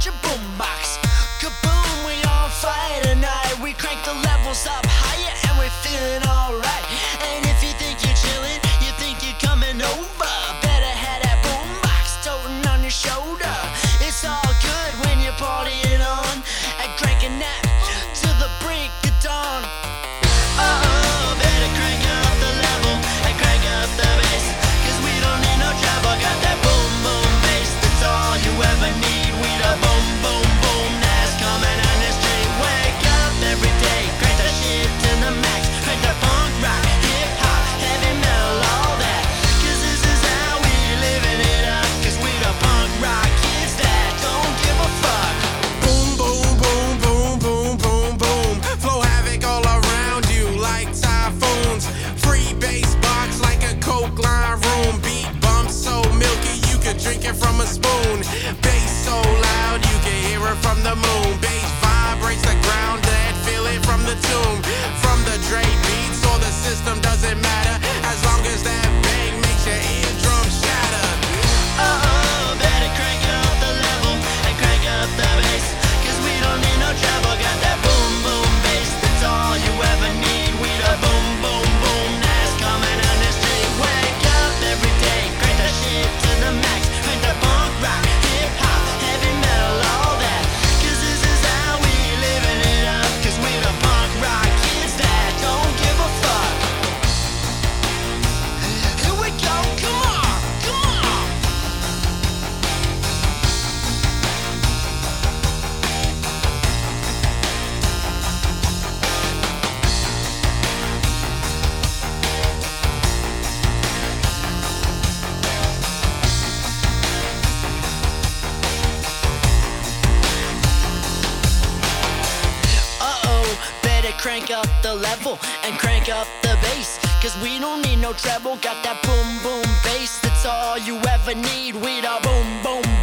out your boombox. Kaboom, we on fire tonight. We crank the levels up higher and we're feeling alright. drinking from a spoon. Bass so loud you can hear it from the moon. Bass vibrates the ground, dead feel it from the tomb. From the dra- Crank up the level and crank up the bass. Cause we don't need no treble, got that boom boom bass. That's all you ever need with our boom boom